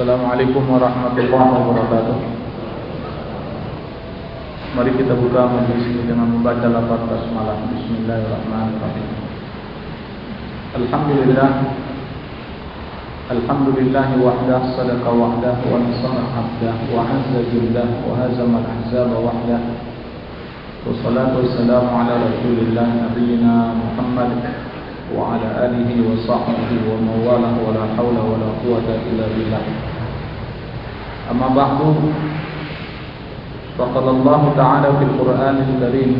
Assalamualaikum warahmatullahi wabarakatuh. Mari kita buka majlis ini dengan membaca lafaz basmalah. Bismillahirrahmanirrahim. Alhamdulillah Alhamdulillah wahdah sadaqa wahdah wa nasara abdah wa azza jildah wa hazama al-ahzaba wahdah. Wassalatu wassalamu ala Rasulillah nabiyyina Muhammad وعلى آله وصحبه ومن والاه ولا حول ولا قوة إلا بالله. أما بعد فقال الله تعالى في القرآن الكريم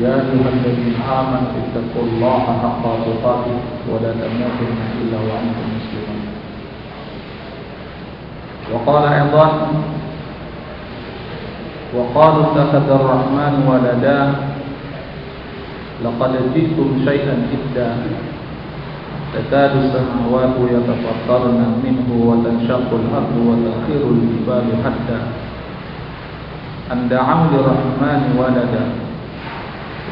يا أيها الذين آمنوا اتقوا الله حق تقاته ولا تموتن إلا وأنتم مسلمون. وقال أيضا وقالوا اتخذ الرحمن ولدا لقد جئتم شيئا إدا تكاد السماوات يتفطرن منه وتنشق الأرض وتخير الجبال حتى أن دعوا للرحمن ولدا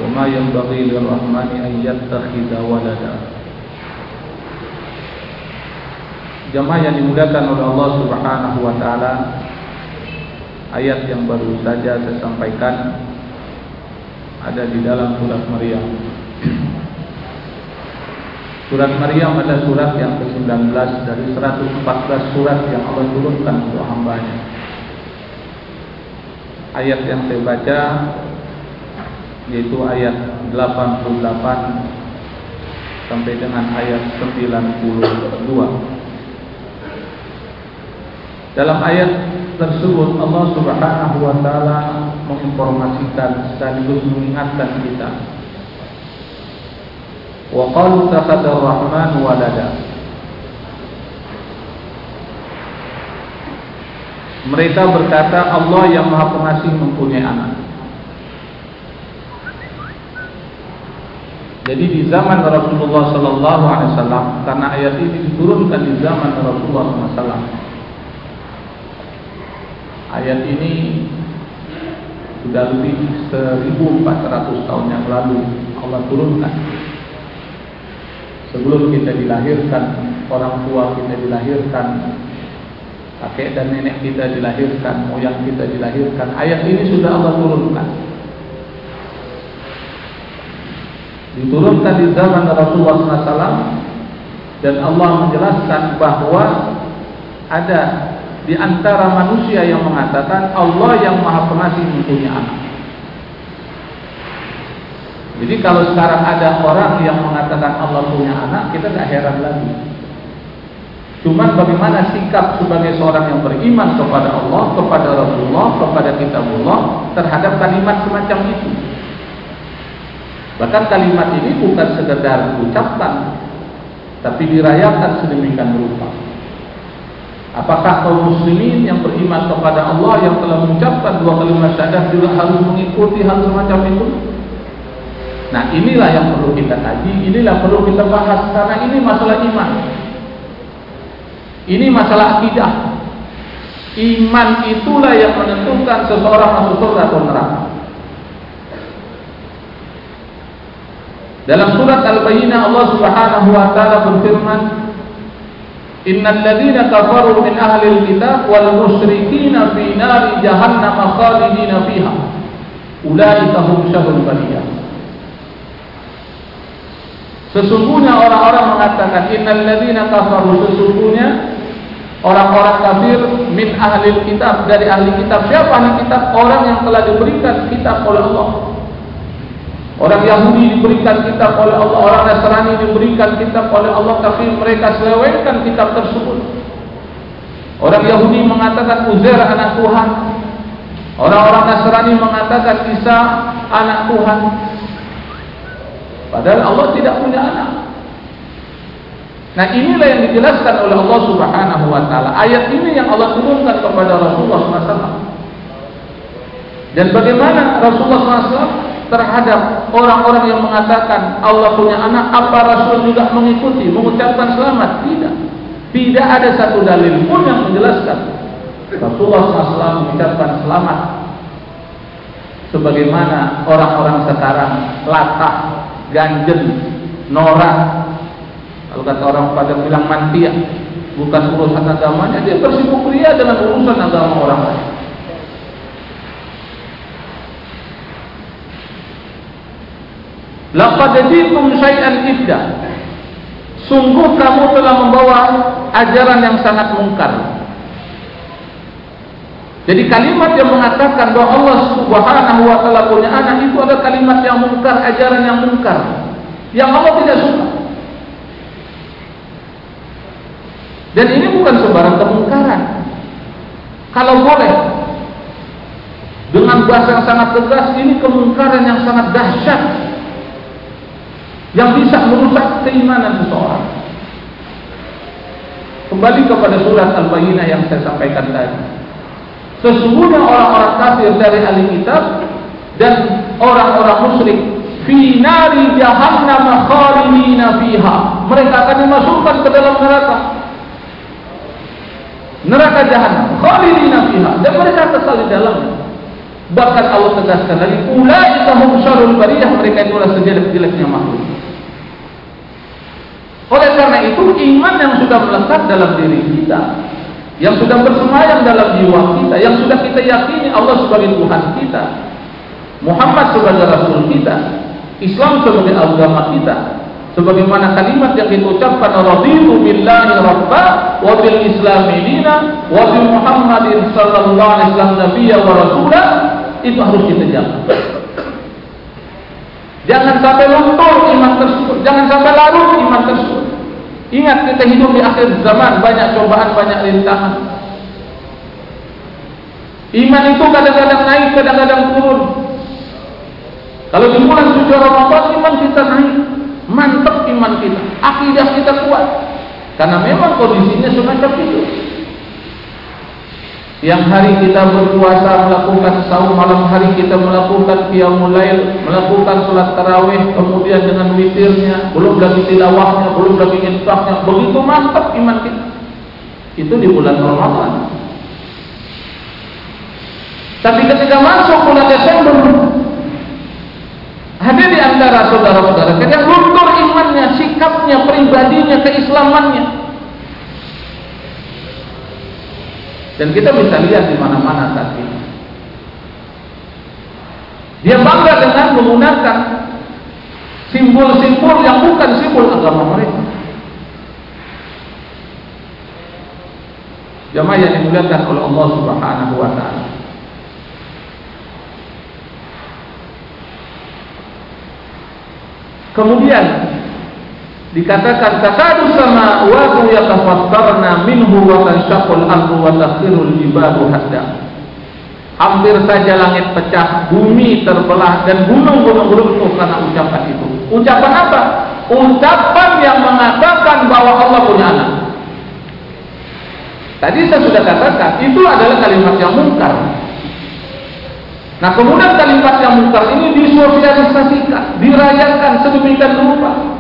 وما ينبغي للرحمن أن يتخذ ولدا Jemaah yang dimuliakan oleh Allah Subhanahu wa taala ayat yang baru saja saya sampaikan ada di dalam surat Maryam. Surat Maryam adalah surat yang ke-19 dari 114 surat yang Allah turunkan untuk hambanya. Ayat yang saya baca yaitu ayat 88 sampai dengan ayat 92. Dalam ayat tersebut Allah Subhanahu wa taala menginformasikan sekaligus mengingatkan kita. Wa qalu takhadha ar-rahman walada. Mereka berkata Allah yang Maha Pengasih mempunyai anak. Jadi di zaman Rasulullah sallallahu alaihi wasallam karena ayat ini diturunkan di zaman Rasulullah sallallahu alaihi wasallam Ayat ini sudah lebih 1400 tahun yang lalu Allah turunkan. Sebelum kita dilahirkan, orang tua kita dilahirkan, kakek dan nenek kita dilahirkan, moyang kita dilahirkan. Ayat ini sudah Allah turunkan. Diturunkan di zaman Rasulullah SAW dan Allah menjelaskan bahwa ada di antara manusia yang mengatakan Allah yang maha pengasih mempunyai anak. Jadi kalau sekarang ada orang yang mengatakan Allah punya anak, kita tidak heran lagi. Cuman bagaimana sikap sebagai seorang yang beriman kepada Allah, kepada Rasulullah, kepada kitabullah terhadap kalimat semacam itu. Bahkan kalimat ini bukan sekedar ucapkan, tapi dirayakan sedemikian rupa. Apakah kaum muslimin yang beriman kepada Allah yang telah mengucapkan dua kalimat syahadat juga harus mengikuti hal semacam itu? Nah inilah yang perlu kita kaji, inilah perlu kita bahas karena ini masalah iman. Ini masalah akidah. Iman itulah yang menentukan seseorang masuk surga atau neraka. Dalam surat Al-Bayyinah Allah Subhanahu wa taala berfirman, Innal ladzina kafaru min ahli alkitab wal musyrikina fi nari jahannam khalidina fiha. Ulaika hum syarrul. Sesungguhnya orang-orang mengatakan innal ladzina kafaru sesungguhnya orang-orang kafir min ahli kitab dari ahli kitab. Siapa ahli kitab? Orang yang telah diberikan kitab oleh Allah. Orang Yahudi diberikan kitab oleh Allah, orang Nasrani diberikan kitab oleh Allah, tapi mereka selewengkan kitab tersebut. Orang Yahudi mengatakan Uzair anak Tuhan. Orang-orang Nasrani mengatakan Isa anak Tuhan. Padahal Allah tidak punya anak. Nah inilah yang dijelaskan oleh Allah Subhanahu Wa Taala. Ayat ini yang Allah turunkan kepada Rasulullah SAW. Dan bagaimana Rasulullah SAW terhadap orang-orang yang mengatakan Allah punya anak, apa Rasul juga mengikuti, mengucapkan selamat? Tidak. Tidak ada satu dalil pun yang menjelaskan Rasulullah SAW mengucapkan selamat sebagaimana orang-orang sekarang latah, ganjen, norak, kalau kata orang pada bilang mantia, bukan urusan agamanya, dia bersibuk ria dengan urusan agama orang lain. Laqad jitum syai'an ibda. Sungguh kamu telah membawa ajaran yang sangat mungkar. Jadi kalimat yang mengatakan bahwa Allah Subhanahu wa taala punya anak itu adalah kalimat yang mungkar, ajaran yang mungkar. Yang Allah tidak suka. Dan ini bukan sebarang kemungkaran. Kalau boleh dengan bahasa yang sangat tegas ini kemungkaran yang sangat dahsyat yang bisa merusak keimanan seseorang. Kembali kepada surat Al-Bayyinah yang saya sampaikan tadi. Sesungguhnya orang-orang kafir dari ahli kitab dan orang-orang musyrik fi nari jahannam khalidina fiha. Mereka akan dimasukkan ke dalam neraka. Neraka jahanam khalidina fiha dan mereka kekal di dalamnya. Bahkan Allah tegaskan lagi, ulaika hum syarrul bariyah, mereka itulah sejelek-jeleknya makhluk. Oleh karena itu iman yang sudah melekat dalam diri kita, yang sudah bersemayam dalam jiwa kita, yang sudah kita yakini Allah sebagai Tuhan kita, Muhammad sebagai Rasul kita, Islam sebagai agama kita, sebagaimana kalimat yang kita ucapkan raditu billahi rabba wa bil islam dina wa bi Muhammadin sallallahu alaihi wasallam nabiyya wa rasulah itu harus kita jaga. Jangan sampai luntur iman tersebut, jangan sampai larut iman tersebut. Ingat kita hidup di akhir zaman banyak cobaan, banyak rintangan. Iman itu kadang-kadang naik, kadang-kadang turun. Kalau di bulan suci Ramadan iman kita naik, mantap iman kita, akidah kita kuat. Karena memang kondisinya semacam itu. Yang hari kita berpuasa melakukan saum malam hari kita melakukan qiyamul lail, melakukan salat tarawih, kemudian dengan witirnya, belum lagi tilawahnya, belum lagi infaknya, begitu mantap iman kita. Itu di bulan Ramadan. Tapi ketika masuk bulan Desember, ada di antara saudara-saudara yang luntur imannya, sikapnya, pribadinya, keislamannya. Dan kita bisa lihat di mana-mana saat ini. Dia bangga dengan menggunakan simbol-simbol yang bukan simbol agama mereka. Jamaah yang dimuliakan oleh Allah Subhanahu wa taala. Kemudian dikatakan takadu sama wa yatafattarna minhu wa tanshaqqul ardu wa takhirul jibalu hadda. Hampir saja langit pecah bumi terbelah dan gunung-gunung runtuh karena ucapan itu. Ucapan apa? Ucapan yang mengatakan bahwa Allah punya anak. Tadi saya sudah katakan itu adalah kalimat yang mungkar. Nah kemudian kalimat yang mungkar ini disosialisasikan dirayakan sedemikian rupa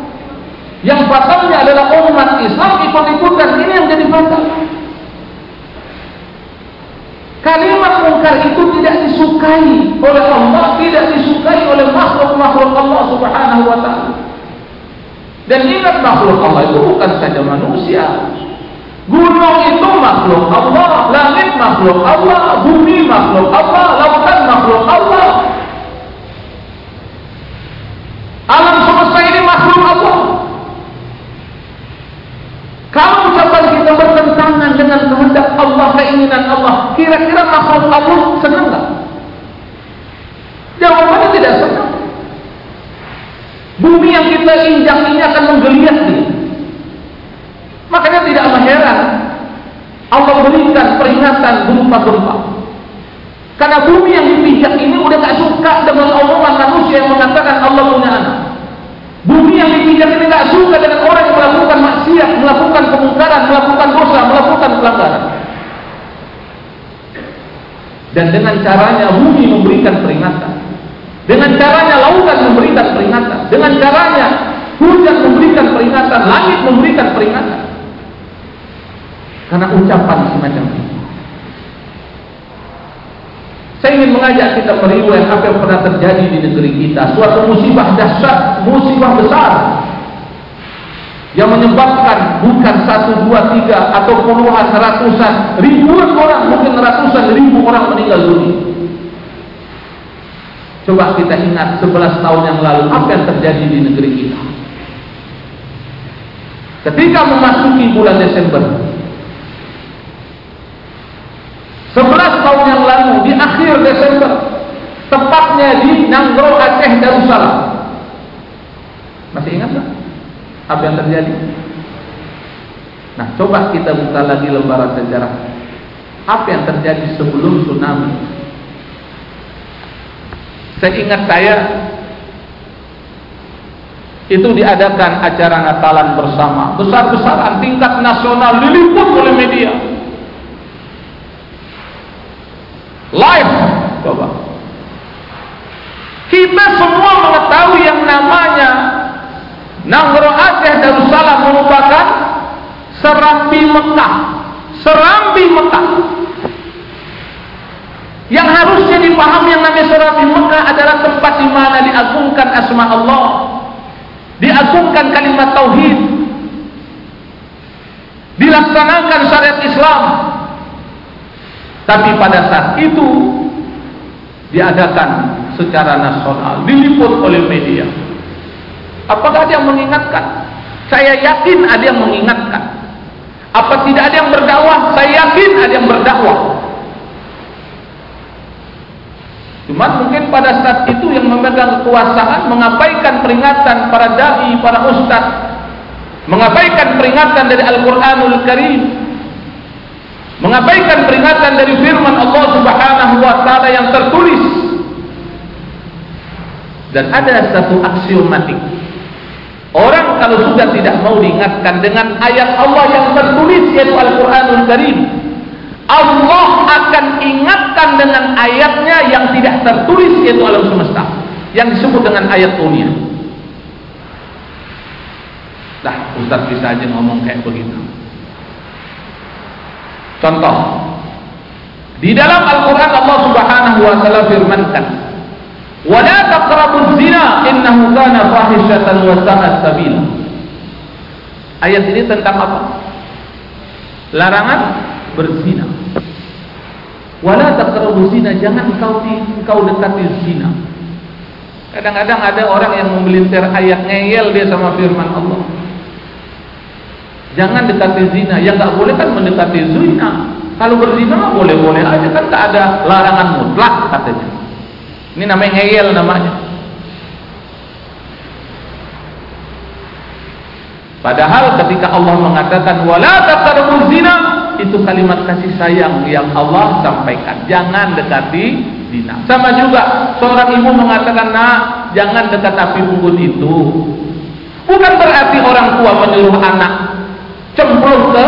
yang fatalnya adalah umat Islam ikut-ikutan. Ini yang jadi fatal. Kalimat mungkar itu tidak disukai oleh Allah, tidak disukai oleh makhluk-makhluk Allah Subhanahu wa taala. Dan ingat makhluk Allah itu bukan saja manusia. Gunung itu makhluk Allah, langit makhluk Allah, bumi makhluk Allah, lautan makhluk Allah. Alam semesta ini makhluk Allah. Kalau ucapan kita bertentangan dengan kehendak Allah, keinginan Allah, kira-kira makhluk Allah senang tak? Jawabannya tidak senang. Bumi yang kita injak ini akan menggeliat dia. Makanya tidak heran Allah berikan peringatan berupa gempa. Karena bumi yang dipijak ini udah tak suka dengan omongan manusia yang mengatakan Allah punya anak. Bumi yang dipijak ini tak suka dengan orang yang melakukan maksiat, melakukan kemungkaran, melakukan dosa, melakukan pelanggaran. Dan dengan caranya bumi memberikan peringatan. Dengan caranya lautan memberikan peringatan. Dengan caranya hujan memberikan peringatan, langit memberikan peringatan. Karena ucapan semacam ini. Saya ingin mengajak kita meriwayat apa yang pernah terjadi di negeri kita. Suatu musibah dahsyat, musibah besar. Yang menyebabkan bukan satu, dua, tiga atau puluhan, ratusan, ribuan orang, mungkin ratusan ribu orang meninggal dunia. Coba kita ingat 11 tahun yang lalu apa yang terjadi di negeri kita. Ketika memasuki bulan Desember 11 tahun yang lalu di akhir Desember tepatnya di Nanggro Aceh Darussalam. Masih ingat tak? Apa yang terjadi? Nah, coba kita buka lagi lembaran sejarah. Apa yang terjadi sebelum tsunami? Saya ingat saya itu diadakan acara Natalan bersama, besar-besaran tingkat nasional diliput oleh media. Live, coba. Kita semua mengetahui yang namanya Aceh Darussalam merupakan serambi Mekah. Serambi Mekah. Yang harusnya dipahami yang namanya serambi Mekah adalah tempat di mana diagungkan asma Allah. Diagungkan kalimat tauhid. Dilaksanakan syariat Islam. Tapi pada saat itu diadakan secara nasional, diliput oleh media. Apakah yang mengingatkan? Saya yakin ada yang mengingatkan. Apa tidak ada yang berdakwah? Saya yakin ada yang berdakwah. Cuma mungkin pada saat itu yang memegang kekuasaan mengabaikan peringatan para dai, para ustaz, mengabaikan peringatan dari Al-Qur'anul Karim, mengabaikan peringatan dari firman Allah Subhanahu wa taala yang tertulis. Dan ada satu aksiomatik Orang kalau sudah tidak mau diingatkan dengan ayat Allah yang tertulis yaitu Al-Quranul Karim Allah akan ingatkan dengan ayatnya yang tidak tertulis yaitu alam semesta yang disebut dengan ayat dunia. Nah, Ustaz bisa aja ngomong kayak begitu. Contoh Di dalam Al-Quran Allah subhanahu wa ta'ala firmankan ولا تقربوا الزنا إنه كان فاحشة وساء سبيلا Ayat ini tentang apa? Larangan berzina. Wala taqrabu zina, jangan kau kau dekati zina. Kadang-kadang ada orang yang memelintir ayat ngeyel dia sama firman Allah. Jangan dekati zina, yang enggak boleh kan mendekati zina. Kalau berzina boleh-boleh aja kan tak ada larangan mutlak katanya. Ini namanya ngeyel namanya. Padahal ketika Allah mengatakan wala taqrabuz zina, itu kalimat kasih sayang yang Allah sampaikan. Jangan dekati zina. Sama juga seorang ibu mengatakan, "Nak, jangan dekat api unggun itu." Bukan berarti orang tua menyuruh anak cemplung ke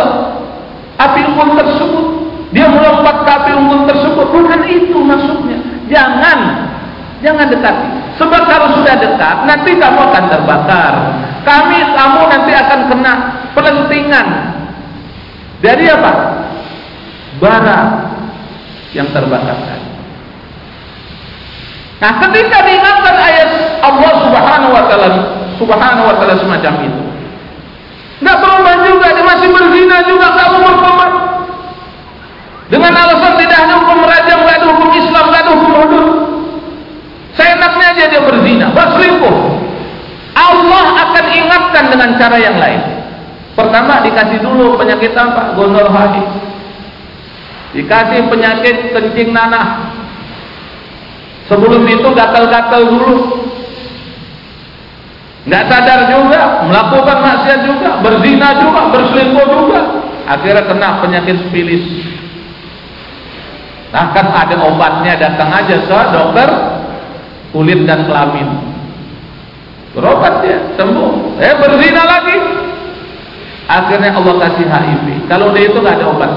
api unggun tersebut. Dia melompat ke api unggun tersebut. Bukan itu maksudnya. Jangan Jangan dekati. Sebab kalau sudah dekat, nanti kamu akan terbakar. Kami, kamu nanti akan kena pelentingan. Dari apa? Bara yang terbakar. Nah, ketika diingatkan ayat Allah Subhanahu wa taala, Subhanahu wa taala semacam itu. Enggak berubah juga, dia masih berzina juga kamu bertobat. Dengan alasan tidak ada hukum rajam, tidak ada hukum Islam, tidak ada hukum hudud. Seenaknya aja dia berzina, berselingkuh. Allah akan ingatkan dengan cara yang lain. Pertama dikasih dulu penyakit apa? Gondol hati. Dikasih penyakit kencing nanah. Sebelum itu gatal-gatal dulu. Nggak sadar juga, melakukan maksiat juga, berzina juga, berselingkuh juga. Akhirnya kena penyakit spilis. Nah kan ada obatnya, datang aja ke dokter, kulit dan kelamin. Berobat dia, sembuh. Eh berzina lagi. Akhirnya Allah kasih HIV. Kalau dia itu nggak ada obat.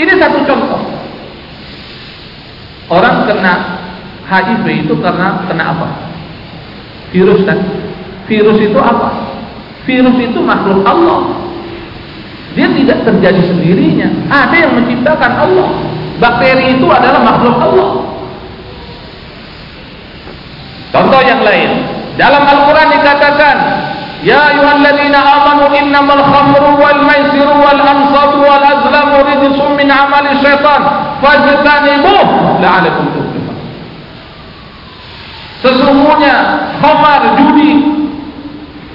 Ini satu contoh. Orang kena HIV itu karena kena apa? Virus kan? Virus itu apa? Virus itu makhluk Allah. Dia tidak terjadi sendirinya. Ada yang menciptakan Allah. Bakteri itu adalah makhluk Allah. Contoh yang lain, dalam Al-Quran dikatakan, Ya ayyuhalladzina amanu innamal khamru wal maisiru wal ansabu wal azlamu rijsun min amali syaitan fajtanibuh la'alakum tuflihun. Sesungguhnya khamar judi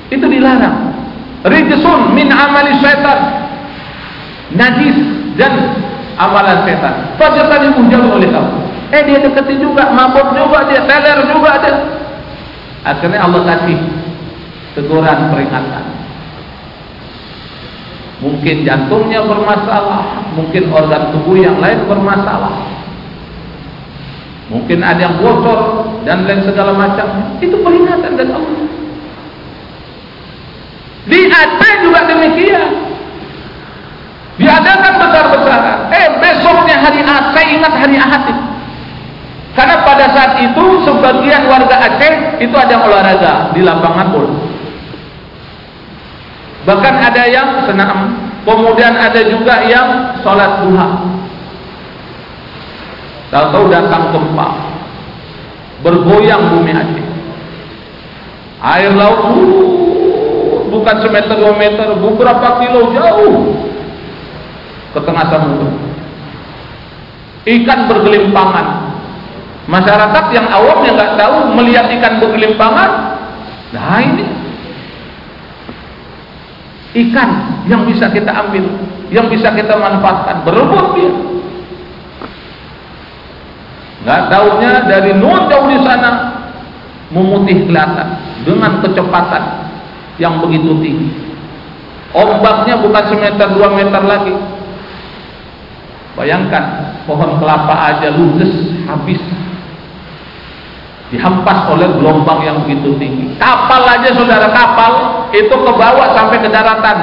itu dilarang. Rijsun min amali syaitan. Najis dan amalan setan. Fajtanibuh jauh oleh kamu. Eh dia dekati juga, mabuk juga dia, teler juga dia. Akhirnya Allah kasih teguran peringatan. Mungkin jantungnya bermasalah, mungkin organ tubuh yang lain bermasalah. Mungkin ada yang bocor dan lain segala macam. Itu peringatan dari Allah. Di Aceh juga demikian. Diadakan besar-besaran. Eh besoknya hari Ahad, saya ingat hari Ahad itu. Karena pada saat itu sebagian warga Aceh itu ada olahraga di lapangan bola. Bahkan ada yang senam, kemudian ada juga yang sholat duha. Tahu-tahu datang gempa, bergoyang bumi Aceh. Air laut uh, bukan semeter dua meter, beberapa kilo jauh ke tengah samudra. Ikan bergelimpangan. Masyarakat yang awam yang nggak tahu melihat ikan bergelimpangan, nah ini ikan yang bisa kita ambil, yang bisa kita manfaatkan, berebut dia. Nggak tahunya dari nun jauh di sana memutih kelihatan dengan kecepatan yang begitu tinggi. Ombaknya bukan semeter dua meter lagi. Bayangkan pohon kelapa aja ludes habis dihampas oleh gelombang yang begitu tinggi. Kapal aja saudara kapal itu ke bawah sampai ke daratan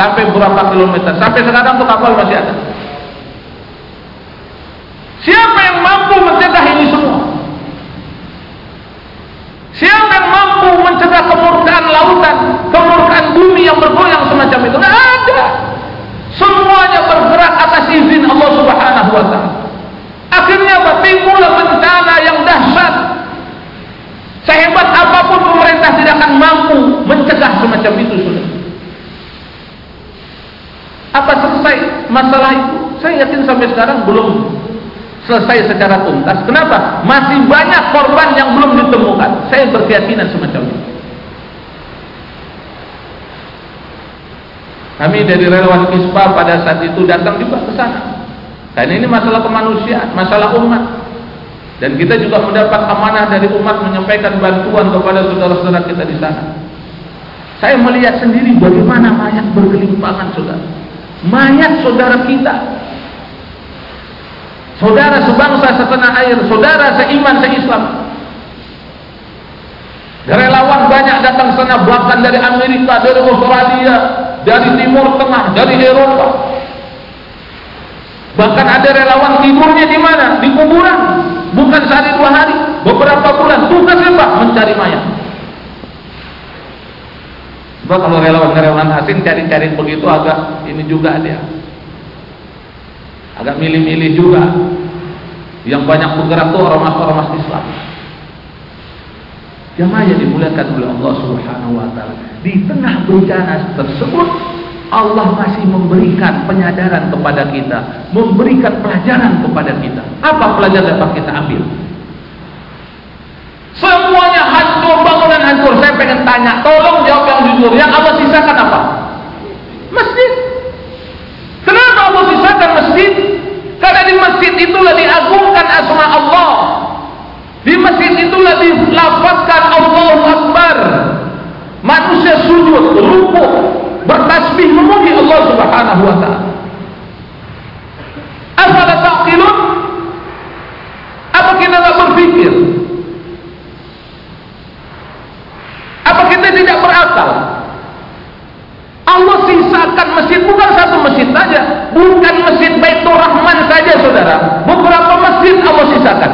sampai berapa kilometer. Sampai sekarang tuh kapal masih ada. Siapa yang mampu mencegah ini semua? Siapa yang mampu mencegah kemurkaan lautan, kemurkaan bumi yang bergoyang semacam itu? Tidak ada. Semuanya bergerak atas izin Allah Subhanahu wa taala. Akhirnya apa? Timbul bencana yang dahsyat Sehebat apa pun pemerintah tidak akan mampu mencegah semacam itu sudah. Apa selesai masalah itu? Saya yakin sampai sekarang belum selesai secara tuntas. Kenapa? Masih banyak korban yang belum ditemukan. Saya berkeyakinan semacam itu. Kami dari relawan ISPA pada saat itu datang juga ke sana. Karena ini masalah kemanusiaan, masalah umat. Dan kita juga mendapat amanah dari umat menyampaikan bantuan kepada saudara-saudara kita di sana. Saya melihat sendiri bagaimana mayat bergelimpangan saudara. Mayat saudara kita. Saudara sebangsa setanah air, saudara seiman seislam. Relawan banyak datang sana bahkan dari Amerika, dari Australia, dari Timur Tengah, dari Eropa. Bahkan ada relawan tidurnya di mana? Di kuburan. Bukan sehari dua hari, beberapa bulan. Tugasnya Pak mencari mayat. Sebab kalau relawan-relawan asing cari-cari begitu agak ini juga dia. Agak milih-milih juga. Yang banyak bergerak tuh ormas-ormas Islam. Jamaah yang dimuliakan oleh Allah Subhanahu wa taala. Di tengah bencana tersebut Allah masih memberikan penyadaran kepada kita, memberikan pelajaran kepada kita. Apa pelajaran dapat kita ambil? Semuanya hancur, bangunan hancur. Saya pengen tanya, tolong jawab yang jujur. Yang Allah sisakan apa? Masjid. Kenapa Allah sisakan masjid? Karena di masjid itulah diagungkan asma Allah. Di masjid itulah dilafazkan Allahu Akbar. Manusia sujud, rukuk, bertasbih memuji Allah Subhanahu wa taala. Afala taqilun? Apa kita tidak berpikir? Apa kita tidak berakal? Allah sisakan masjid bukan satu masjid saja, bukan masjid Baitur Rahman saja saudara. Beberapa masjid Allah sisakan.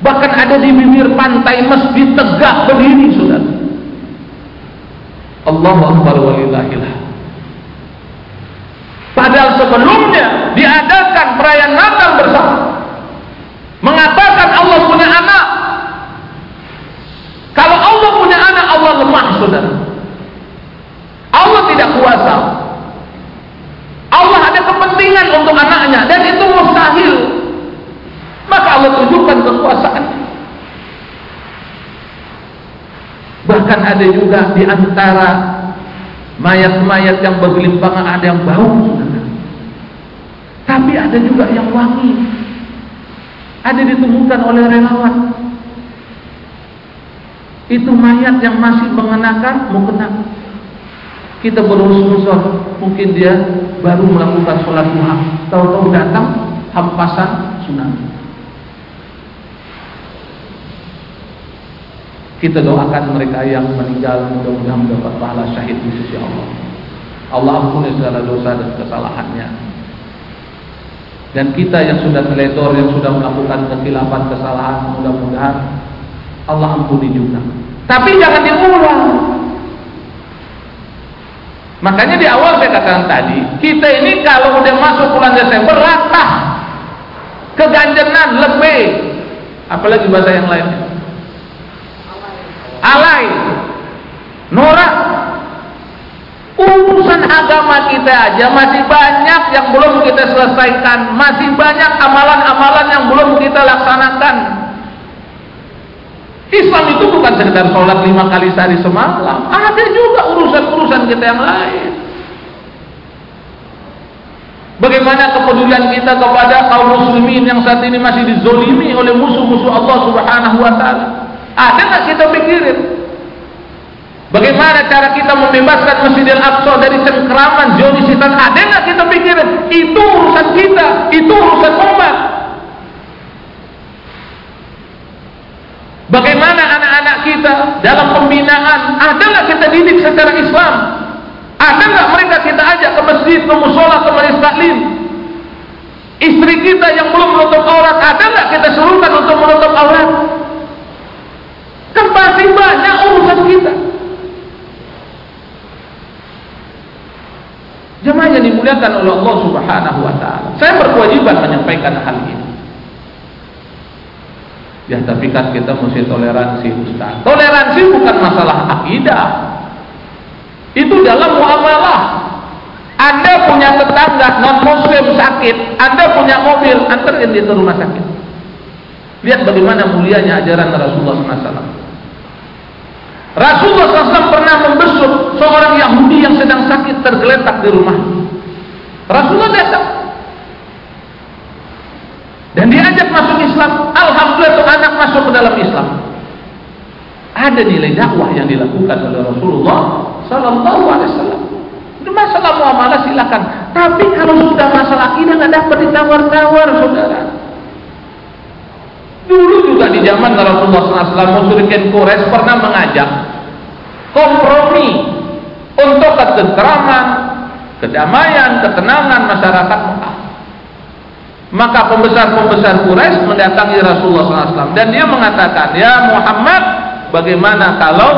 Bahkan ada di bibir pantai masjid tegak berdiri saudara. Allahu Akbar walillahil Padahal sebelumnya diadakan perayaan Natal bersama. Mengatakan Allah punya anak. Kalau Allah punya anak, Allah lemah, saudara. Bahkan ada juga di antara mayat-mayat yang bergelimpangan ada yang bau. Tapi ada juga yang wangi. Ada ditemukan oleh relawan. Itu mayat yang masih mengenakan mukena. Kita berurus mungkin dia baru melakukan sholat duha. Tahu-tahu datang hampasan tsunami. Kita doakan mereka yang meninggal mudah-mudahan mendapat pahala syahid di sisi Allah. Allah ampuni segala dosa dan kesalahannya. Dan kita yang sudah teledor, yang sudah melakukan kesilapan, kesalahan, mudah-mudahan Allah ampuni juga. Tapi jangan diulang. Makanya di awal saya katakan tadi, kita ini kalau udah masuk bulan Desember rata keganjenan, lebih, apalagi bahasa yang lain alay, norak. Urusan agama kita aja masih banyak yang belum kita selesaikan, masih banyak amalan-amalan yang belum kita laksanakan. Islam itu bukan sekedar sholat lima kali sehari semalam, ada juga urusan-urusan kita yang lain. Bagaimana kepedulian kita kepada kaum muslimin yang saat ini masih dizolimi oleh musuh-musuh Allah Subhanahu wa taala? Ada nggak kita pikirin? Bagaimana cara kita membebaskan Masjidil Aqsa dari cengkeraman Zionis setan? Ada nggak kita pikirin? Itu urusan kita, itu urusan umat. Bagaimana anak-anak kita dalam pembinaan? Ada nggak kita didik secara Islam? Ada nggak mereka kita ajak ke masjid, ke musola, ke majelis taklim? Istri kita yang belum menutup aurat, ada nggak kita suruhkan untuk menutup aurat? Kan pasti banyak urusan kita. Jemaah yang dimuliakan oleh Allah Subhanahu wa taala. Saya berkewajiban menyampaikan hal ini. Ya tapi kan kita mesti toleransi Ustaz. Toleransi bukan masalah akidah. Itu dalam muamalah. Anda punya tetangga non muslim sakit, Anda punya mobil, anterin dia ke rumah sakit. Lihat bagaimana mulianya ajaran Rasulullah SAW. Rasulullah SAW pernah membesuk seorang Yahudi yang sedang sakit tergeletak di rumah. Rasulullah datang dan diajak masuk Islam. Alhamdulillah itu anak masuk ke dalam Islam. Ada nilai dakwah yang dilakukan oleh Rasulullah Sallallahu Alaihi Wasallam. Masalah muamalah silakan. Tapi kalau sudah masalah akidah nggak dapat ditawar-tawar, saudara. Dulu juga di zaman Rasulullah SAW musyrikin Quraisy pernah mengajak kompromi untuk ketentraman, kedamaian, ketenangan masyarakat. Maka pembesar-pembesar Quraisy mendatangi Rasulullah SAW dan dia mengatakan, ya Muhammad, bagaimana kalau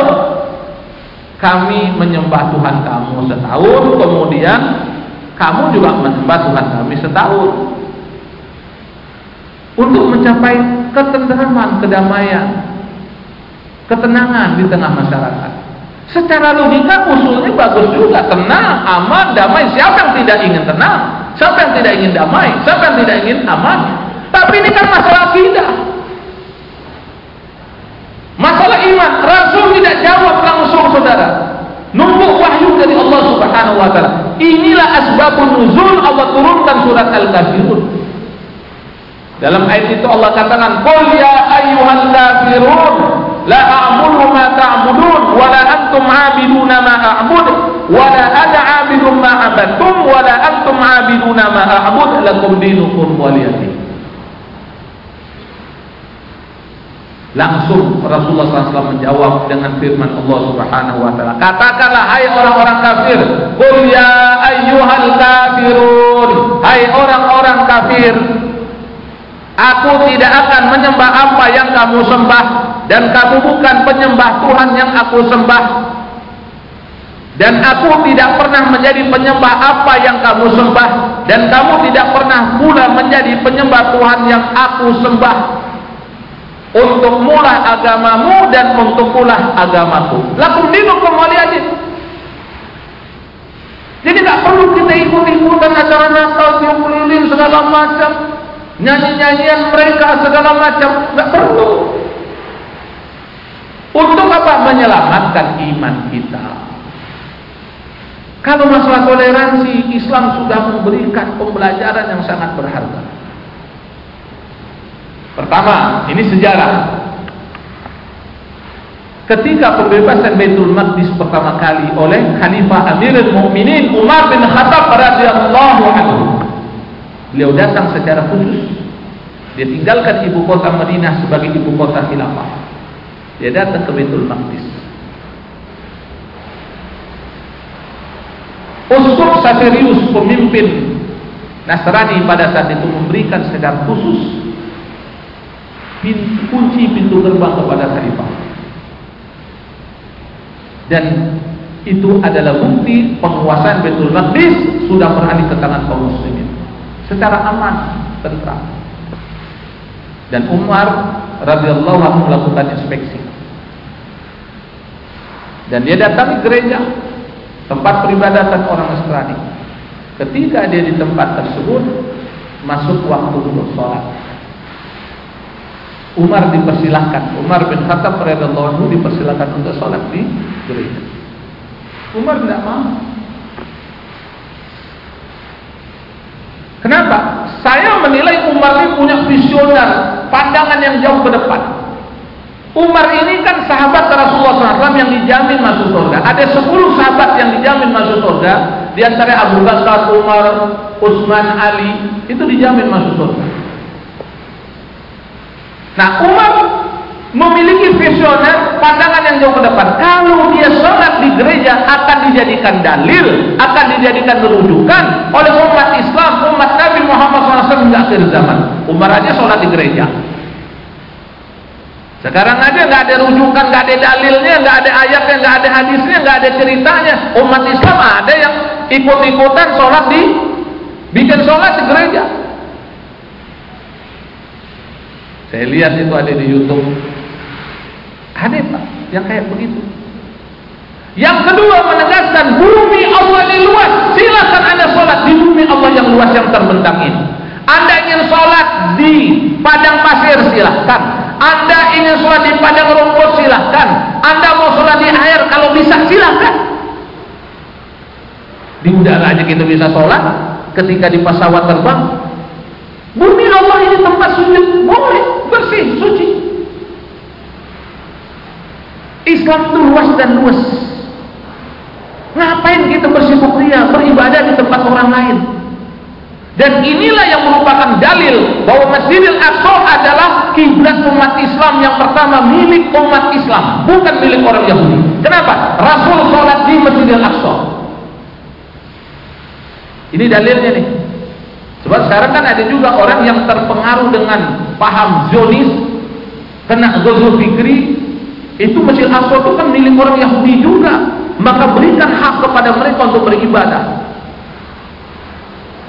kami menyembah Tuhan kamu setahun, kemudian kamu juga menyembah Tuhan kami setahun untuk mencapai ketentraman, kedamaian, ketenangan di tengah masyarakat. Secara logika usulnya bagus juga, tenang, aman, damai. Siapa yang tidak ingin tenang? Siapa yang tidak ingin damai? Siapa yang tidak ingin aman? Tapi ini kan masalah akidah. Masalah iman, Rasul tidak jawab langsung saudara. Nunggu wahyu dari Allah Subhanahu wa taala. Inilah asbabun nuzul Allah turunkan surat Al-Kafirun. Dalam ayat itu Allah katakan, "Qul ya ayyuhal kafirun, la a'budu ma ta'budun wa la antum 'abiduna ma a'bud wa la ana 'abidun ma 'abadtum wa la antum 'abiduna ma a'bud lakum dinukum waliyadin." Langsung Rasulullah SAW menjawab dengan firman Allah Subhanahu wa taala. Katakanlah hai orang-orang kafir, "Qul ya ayyuhal kafirun." Hai orang-orang kafir, Aku tidak akan menyembah apa yang kamu sembah dan kamu bukan penyembah Tuhan yang aku sembah. Dan aku tidak pernah menjadi penyembah apa yang kamu sembah dan kamu tidak pernah pula menjadi penyembah Tuhan yang aku sembah. Untuk mula agamamu dan untuk pula agamaku. Lakum dinukum waliyadin. Jadi tak perlu kita ikut-ikutan acara Natal, tiup lilin segala macam nyanyi-nyanyian mereka segala macam nggak perlu. Untuk apa? Menyelamatkan iman kita. Kalau masalah toleransi, Islam sudah memberikan pembelajaran yang sangat berharga. Pertama, ini sejarah. Ketika pembebasan Baitul Maqdis pertama kali oleh Khalifah Amirul Mukminin Umar bin Khattab radhiyallahu anhu. Beliau datang secara khusus. Dia tinggalkan ibu kota Madinah sebagai ibu kota khilafah. Dia datang ke Baitul Maqdis. Uskup Saferius pemimpin Nasrani pada saat itu memberikan secara khusus pintu, kunci pintu gerbang kepada khalifah. Dan itu adalah bukti penguasaan Baitul Maqdis sudah beralih ke tangan kaum muslimin secara aman, tentram. Dan Umar radhiyallahu anhu melakukan inspeksi. Dan dia datang ke gereja tempat peribadatan orang Nasrani. Ketika dia di tempat tersebut masuk waktu untuk sholat. Umar dipersilahkan, Umar bin Khattab radhiyallahu anhu dipersilahkan untuk sholat di gereja. Umar tidak mau. Kenapa? Saya menilai Umar ini punya visioner, pandangan yang jauh ke depan. Umar ini kan sahabat Rasulullah SAW yang dijamin masuk surga. Ada 10 sahabat yang dijamin masuk surga. Di antara Abu Bakar, Umar, Utsman, Ali itu dijamin masuk surga. Nah, Umar memiliki visioner pandangan yang jauh ke depan. Kalau dia sholat di gereja akan dijadikan dalil, akan dijadikan rujukan oleh umat Islam, umat Nabi Muhammad SAW hingga akhir zaman. Umar aja sholat di gereja. Sekarang aja nggak ada rujukan, nggak ada dalilnya, nggak ada ayatnya, nggak ada hadisnya, nggak ada ceritanya. Umat Islam ada yang ikut-ikutan sholat di bikin sholat di gereja. Saya lihat itu ada di YouTube. Pak yang kayak begitu. Yang kedua menegaskan bumi Allah ini luas. Silakan anda sholat di bumi Allah yang luas yang terbentang ini. Anda ingin sholat di padang pasir silahkan anda ingin sholat di padang rumput silahkan. Anda mau sholat di air kalau bisa silahkan. Di udara aja kita bisa sholat. Ketika di pesawat terbang. Bumi Allah ini tempat sujud. Boleh. Bersih. Suci. Islam itu luas dan luas. Ngapain kita bersibuk ria beribadah di tempat orang lain? Dan inilah yang merupakan dalil bahwa Masjidil Aqsa adalah kiblat umat Islam yang pertama milik umat Islam, bukan milik orang Yahudi. Kenapa? Rasul sholat di Masjidil Aqsa. Ini dalilnya nih. Sebab sekarang kan ada juga orang yang terpengaruh dengan paham Zionis, kena Gozo Fikri, itu Masjid Aqsa itu kan milik orang Yahudi juga. Maka berikan hak kepada mereka untuk beribadah.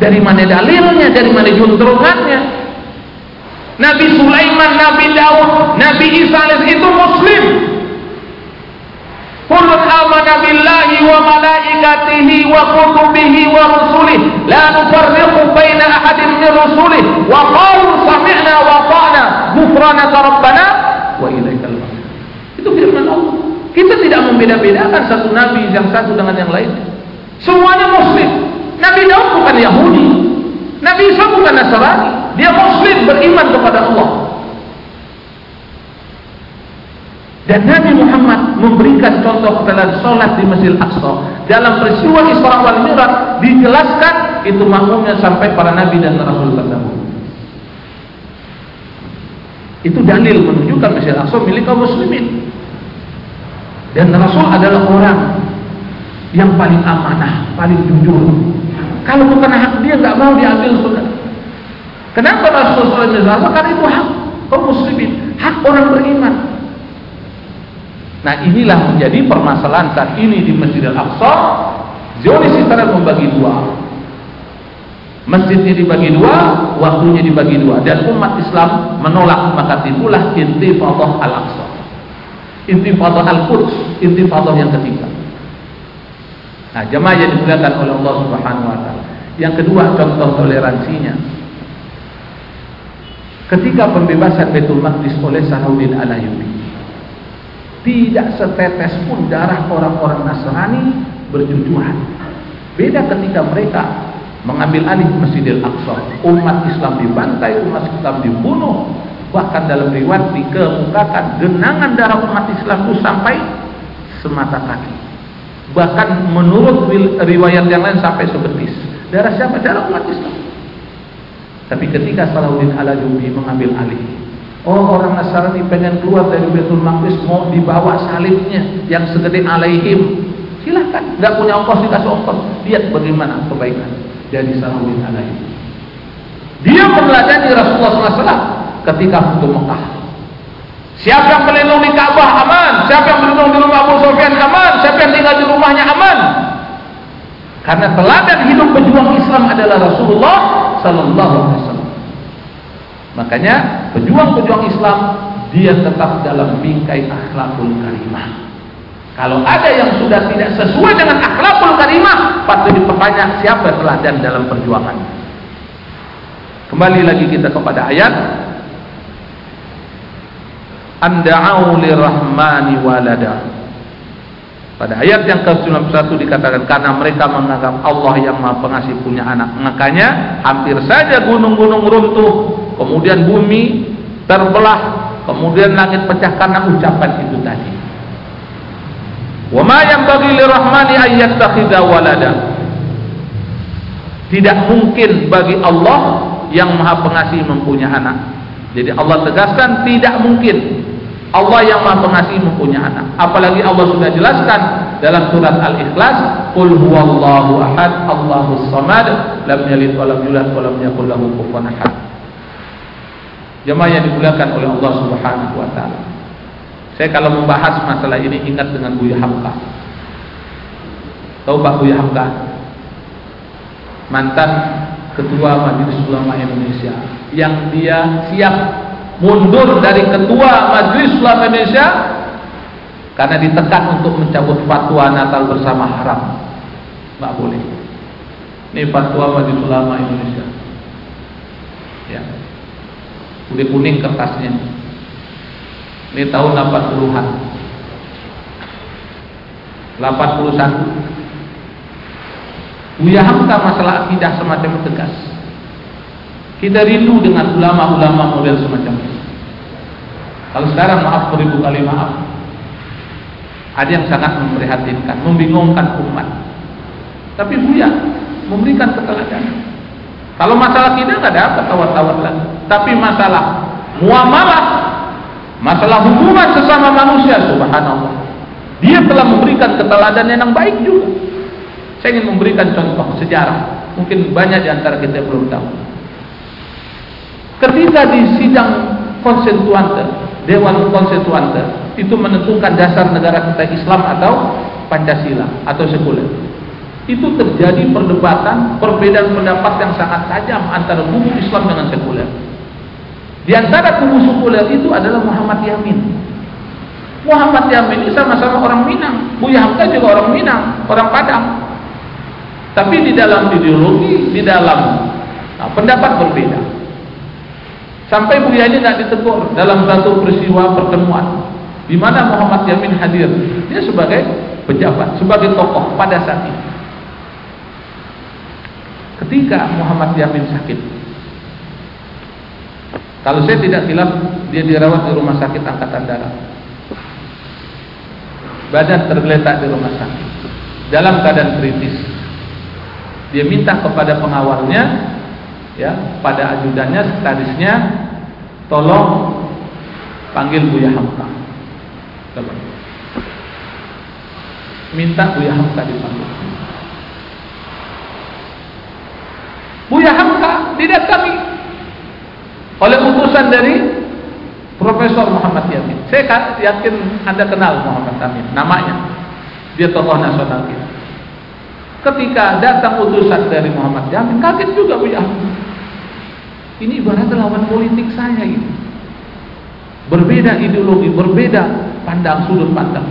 Dari mana dalilnya? Dari mana juntrungannya? Nabi Sulaiman, Nabi Daud, Nabi Isa itu muslim. Kullun amana billahi wa malaikatihi wa kutubihi wa rusulih la nufarriqu baina ahadin min rusulih wa qalu sami'na wa ta'na ghufranaka rabbana wa ilaikal masir. Itu firman Allah. Kita tidak membeda-bedakan satu nabi yang satu dengan yang lain. Semuanya muslim. Nabi Daud bukan Yahudi. Nabi Isa bukan Nasrani. Dia Muslim beriman kepada Allah. Dan Nabi Muhammad memberikan contoh dalam solat di Masjid Aqsa. Dalam peristiwa Isra wal Mi'raj dijelaskan itu makmumnya sampai para nabi dan rasul terdahulu. Itu dalil menunjukkan Masjid Aqsa milik kaum muslimin. Dan Rasul adalah orang yang paling amanah, paling jujur, kalau bukan hak dia nggak mau diambil saudara. Kenapa Rasulullah SAW? Karena itu hak kaum muslimin, hak orang beriman. Nah inilah menjadi permasalahan saat ini di Masjidil Aqsa. Zionis Israel membagi dua. Masjidnya dibagi dua, waktunya dibagi dua, dan umat Islam menolak maka itulah intifadah al-Aqsa, intifadah al-Quds, intifadah yang ketiga. Nah, jemaah yang dimuliakan oleh Allah Subhanahu wa taala. Yang kedua, contoh toleransinya. Ketika pembebasan Baitul Maqdis oleh Salahuddin Al-Ayyubi. Tidak setetes pun darah orang-orang Nasrani berjujuran. Beda ketika mereka mengambil alih Masjidil Aqsa. Umat Islam dibantai, umat Islam dibunuh. Bahkan dalam riwayat dikemukakan genangan darah umat Islam itu sampai semata kaki. Bahkan menurut riwayat yang lain sampai sebetis. Darah siapa? Darah umat Islam. Tapi ketika Salahuddin Al-Ayyubi mengambil alih Oh orang Nasrani pengen keluar dari Baitul Maqdis mau dibawa salibnya yang segede alaihim. Silahkan, nggak punya ongkos dikasih ongkos. Lihat bagaimana kebaikan dari Salahuddin Alaihim. Dia meneladani Rasulullah SAW ketika Futuh Mekah. Siapa yang melindungi Ka'bah aman, siapa yang melindungi di rumah Abu Sufyan aman, siapa yang tinggal di rumahnya aman. Karena teladan hidup pejuang Islam adalah Rasulullah Sallallahu Alaihi Wasallam. Makanya pejuang-pejuang Islam dia tetap dalam bingkai akhlakul karimah. Kalau ada yang sudah tidak sesuai dengan akhlakul karimah, patut dipertanya siapa teladan dalam perjuangan. Kembali lagi kita kepada ayat Anda'au lirahmani walada Pada ayat yang ke-91 dikatakan Karena mereka menganggap Allah yang maha pengasih punya anak Makanya hampir saja gunung-gunung runtuh kemudian bumi terbelah, kemudian langit pecah karena ucapan itu tadi. Wa ma yanbaghi lirahmani an yattakhidha walada. Tidak mungkin bagi Allah yang Maha Pengasih mempunyai anak. Jadi Allah tegaskan tidak mungkin Allah yang Maha Pengasih mempunyai anak. Apalagi Allah sudah jelaskan dalam surat Al-Ikhlas, "Qul huwallahu ahad, Allahus samad, lam yalid wa lam yulad wa yakul lahu kufuwan ahad." Jemaah yang dimuliakan oleh Allah Subhanahu wa taala. Saya kalau membahas masalah ini ingat dengan Buya Hamka. Tahu Pak Buya Hamka? Mantan Ketua Majelis Ulama Indonesia yang dia siap mundur dari Ketua Majelis Ulama Indonesia karena ditekan untuk mencabut fatwa Natal bersama haram. Enggak boleh. Ini fatwa Majelis Ulama Indonesia. Ya kuning kuning kertasnya ini tahun 80-an 81 Buya Hamka masalah akidah semacam tegas kita rindu dengan ulama-ulama model semacam kalau sekarang maaf beribu kali maaf ada yang sangat memprihatinkan membingungkan umat tapi Buya memberikan keteladanan kalau masalah kita nggak ada apa tawar-tawar lagi. Tapi masalah muamalah, masalah hubungan sesama manusia, subhanallah. Dia telah memberikan keteladanan yang baik juga. Saya ingin memberikan contoh sejarah. Mungkin banyak di antara kita yang belum tahu. Ketika di sidang konstituante, Dewan Konstituante itu menentukan dasar negara kita Islam atau Pancasila atau sekuler itu terjadi perdebatan, perbedaan pendapat yang sangat tajam antara kubu Islam dengan sekuler. Di antara kubu sekuler itu adalah Muhammad Yamin. Muhammad Yamin ini sama-sama orang Minang, Buya Hamka juga orang Minang, orang Padang. Tapi di dalam ideologi, di dalam nah, pendapat berbeda. Sampai Buya ini tidak ditegur dalam satu peristiwa pertemuan di mana Muhammad Yamin hadir. Dia sebagai pejabat, sebagai tokoh pada saat itu ketika Muhammad Yamin sakit. Kalau saya tidak silap, dia dirawat di rumah sakit angkatan darat. Badan tergeletak di rumah sakit. Dalam keadaan kritis. Dia minta kepada pengawalnya, ya, pada ajudannya, sekretarisnya, tolong panggil Buya Hamka. Minta Buya Hamka dipanggil. Buya Hamka didatangi oleh utusan dari Profesor Muhammad Yamin. Saya yakin Anda kenal Muhammad Yamin, namanya. Dia tokoh nasional kita. Ketika datang utusan dari Muhammad Yamin, kaget juga Buya Hamka. Ini ibarat lawan politik saya ini. Berbeda ideologi, berbeda pandang sudut pandang.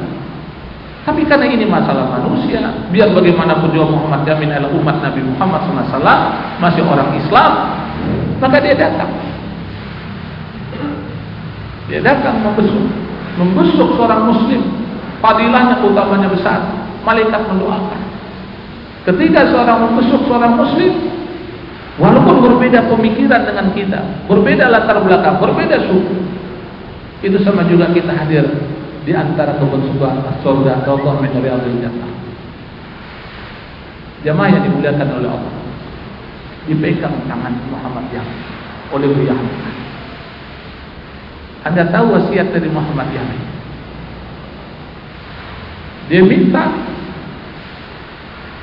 Tapi karena ini masalah manusia, biar bagaimanapun juga Muhammad Yamin adalah umat Nabi Muhammad SAW, masih orang Islam, maka dia datang. Dia datang membesuk. membusuk seorang muslim, fadilahnya utamanya besar. Malaikat mendoakan. Ketika seorang membusuk seorang muslim, berbeda pemikiran dengan kita, berbeda latar belakang, berbeda suku, itu sama juga kita hadir di antara kebun surga Allah min riyadil jannah. Jamaah yang dimuliakan oleh Allah. Dipegang tangan Muhammad yang oleh Buya Anda tahu wasiat dari Muhammad yang Dia minta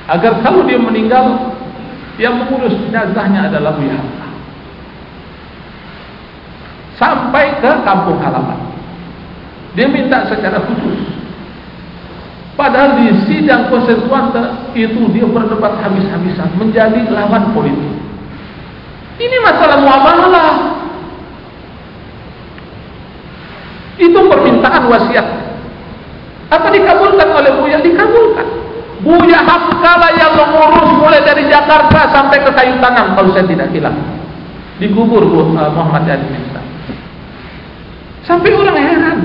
agar kalau dia meninggal yang mengurus jenazahnya adalah Buya Sampai ke kampung halaman. Dia minta secara khusus Padahal di sidang konstituante itu dia berdebat habis-habisan menjadi lawan politik. Ini masalah muamalah. Itu permintaan wasiat. Apa dikabulkan oleh Buya? Dikabulkan. Buya Hamkala yang mengurus mulai dari Jakarta sampai ke kayu tanam kalau saya tidak hilang. Dikubur Bu, uh, Muhammad Ali Sampai orang heran.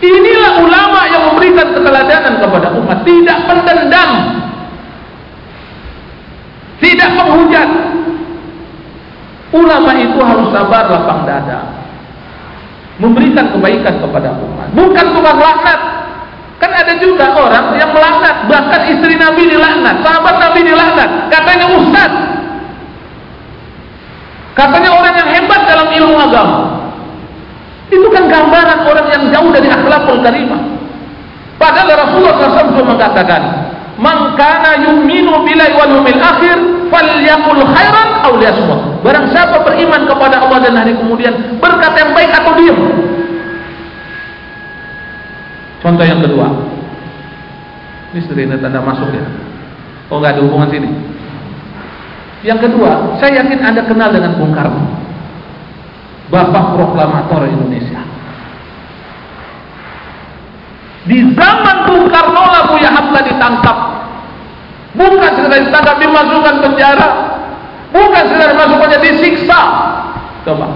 Inilah ulama yang memberikan keteladanan kepada umat, tidak pendendam, tidak menghujat. Ulama itu harus sabar lapang dada, memberikan kebaikan kepada umat, bukan tukang laknat. Kan ada juga orang yang melaknat, bahkan istri Nabi dilaknat, sahabat Nabi dilaknat, katanya ustaz. Katanya orang yang hebat dalam ilmu agama. Itu kan gambaran orang yang jauh dari akhlakul karimah. Padahal Rasulullah SAW mengatakan, "Man kana yu'minu billahi wal yawmil akhir falyaqul khairan aw liyasmut." Barang siapa beriman kepada Allah dan hari kemudian, berkata yang baik atau diam. Contoh yang kedua. Ini sering tanda masuk ya. Oh enggak ada hubungan sini. Yang kedua, saya yakin Anda kenal dengan Bung Karno. Bapak proklamator Indonesia. Di zaman Bung Karno lah Buya Hamka ditangkap. Bukan sekedar ditangkap dimasukkan penjara. Bukan sekedar masukkannya disiksa. Coba.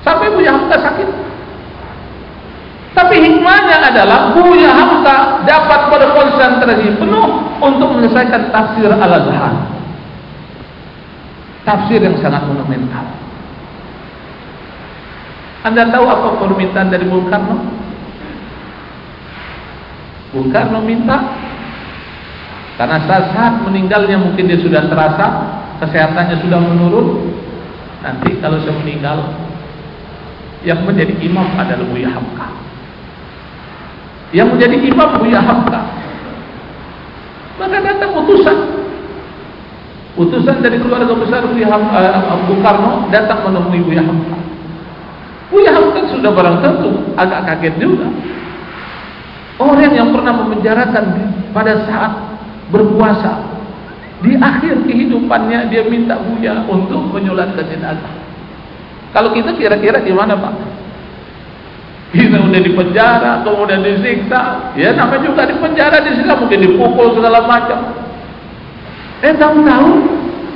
Sampai Buya Hamka sakit. Tapi hikmahnya adalah Buya Hamka dapat berkonsentrasi penuh untuk menyelesaikan tafsir Al-Azhar. Tafsir yang sangat monumental. Anda tahu apa permintaan dari Bung Karno? Bung Karno minta karena saat-saat meninggalnya mungkin dia sudah terasa kesehatannya sudah menurun. Nanti kalau saya meninggal yang menjadi imam adalah Buya Hamka. Yang menjadi imam Buya Hamka. Maka datang utusan. Utusan dari keluarga besar Buya Hamka, uh, Bung Karno datang menemui Buya Hamka. Buya Hamka sudah barang tentu agak kaget juga. Orang yang pernah memenjarakan pada saat berpuasa di akhir kehidupannya dia minta Buya untuk menyolatkan jenazah. Kalau kita kira-kira gimana Pak? Kita udah di penjara, kemudian disiksa, ya namanya juga di penjara, disiksa, mungkin dipukul segala macam. Eh tahu-tahu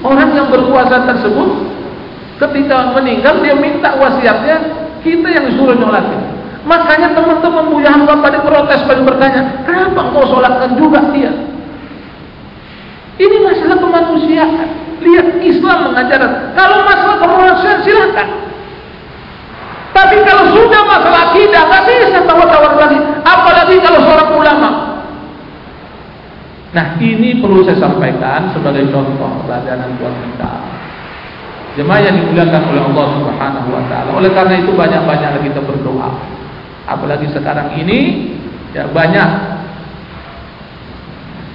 orang yang berpuasa tersebut ketika meninggal dia minta wasiatnya kita yang disuruh nyolatin. Makanya teman-teman Buya Hamba pada protes pada bertanya, kenapa engkau sholatkan juga dia? Ini masalah kemanusiaan. Lihat Islam mengajarkan. Kalau masalah kemanusiaan silakan. Tapi kalau sudah masalah akidah, nggak bisa tawar-tawar lagi. Apalagi kalau seorang ulama. Nah ini perlu saya sampaikan sebagai contoh pelajaran buat kita. Jemaah yang dimuliakan oleh Allah Subhanahu wa taala. Oleh karena itu banyak-banyaklah kita berdoa. Apalagi sekarang ini ya banyak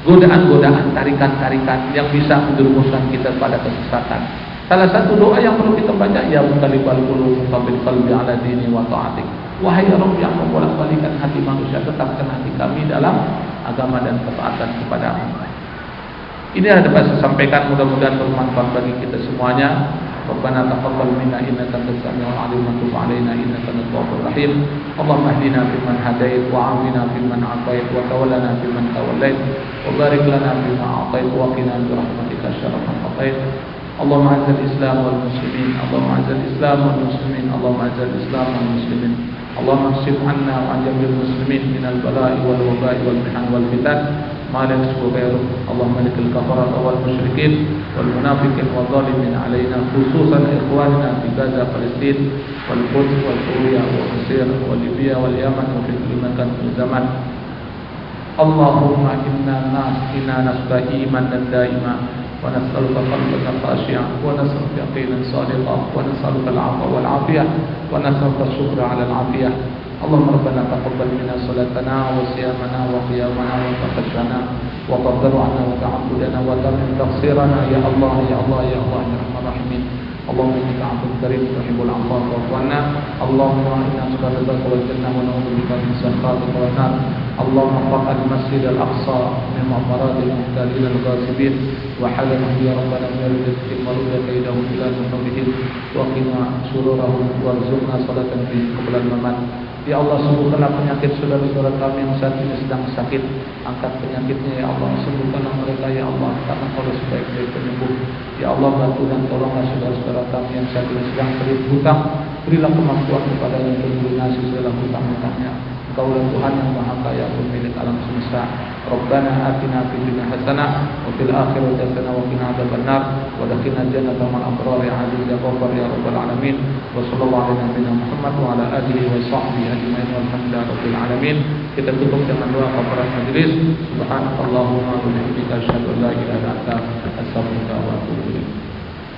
godaan-godaan, tarikan-tarikan yang bisa menjerumuskan kita pada kesesatan. Salah satu doa yang perlu kita baca ya mutalibal qulub qabil qalbi ala dini wa ta'atik. Wahai Rabb yang membolak-balikan hati manusia, tetapkan hati kami dalam agama dan ketaatan kepadamu. Ini yang dapat saya sampaikan mudah-mudahan bermanfaat bagi kita semuanya. ربنا تقبل منا انك انت السميع العليم وتب علينا انك انت التواب الرحيم اللهم اهدنا فيمن هديت وعافنا فيمن عافيت وتولنا فيمن توليت وبارك لنا فيما اعطيت وقنا برحمتك شر ما قضيت اللهم أعز الإسلام والمسلمين اللهم أعز الإسلام والمسلمين اللهم أعز الإسلام والمسلمين. اللهم اكشف عنا وعن جميع المسلمين من البلاء والوباء والمحن والفتن. ما لا يكشف غيره. اللهم ملك الكفرة والمشركين والمنافقين والظالمين علينا خصوصا إخواننا في غزة فلسطين والقدس والسوريا ومصير وليبيا واليمن وفي كل مكان في الزمان. اللهم إنا ناس إنا نسألك إيمانا دائما. ونسألك قلبا خاشعا ونسألك يقينا صادقا ونسألك العفو والعافية ونسألك الشكر على العافية. اللهم ربنا تقبل منا صلاتنا وصيامنا وقيامنا وتقشعنا وتفضل عنا وتعبدنا وتمن تقصيرنا. يا الله يا الله يا الله يا رحمن الراحمين. اللهم انك عفو كريم تحب العفو فاعف عنا اللهم انا نسالك رضاك والجنه ونعوذ بك من سخطك والنار اللهم ارفع المسجد الاقصى من مؤامرات المحتالين الغاصبين وحلهم يا ربنا من الرزق المرود كيدهم الى نحورهم وقنا شرورهم وارزقنا صلاه فيه قبل الممات Ya Allah sembuhkanlah penyakit saudara-saudara kami yang saat ini sedang sakit. Angkat penyakitnya ya Allah. Sembuhkanlah mereka ya Allah. Karena kau sebaik-baik penyembuh. Ya Allah bantu dan tolonglah saudara-saudara kami yang saat ini sedang terlibat hutang. Berilah kemampuan kepada yang berlunasi segala hutang-hutangnya Kau Tuhan yang maha kaya pemilik alam semesta. Rabbana atina fid dunya hasanah wa fil akhirati hasanah wa qina adzabannar. Wa dakina jannata ma'al abrar ya aziz ya ya rabbal alamin. Wa sallallahu ala nabiyyina Muhammad wa ala alihi wa sahbihi ajma'in walhamdulillahi rabbil alamin. Kita tutup dengan doa subhanakallahumma wa bihamdika asyhadu an la ilaha illa anta astaghfiruka wa atubu ilaik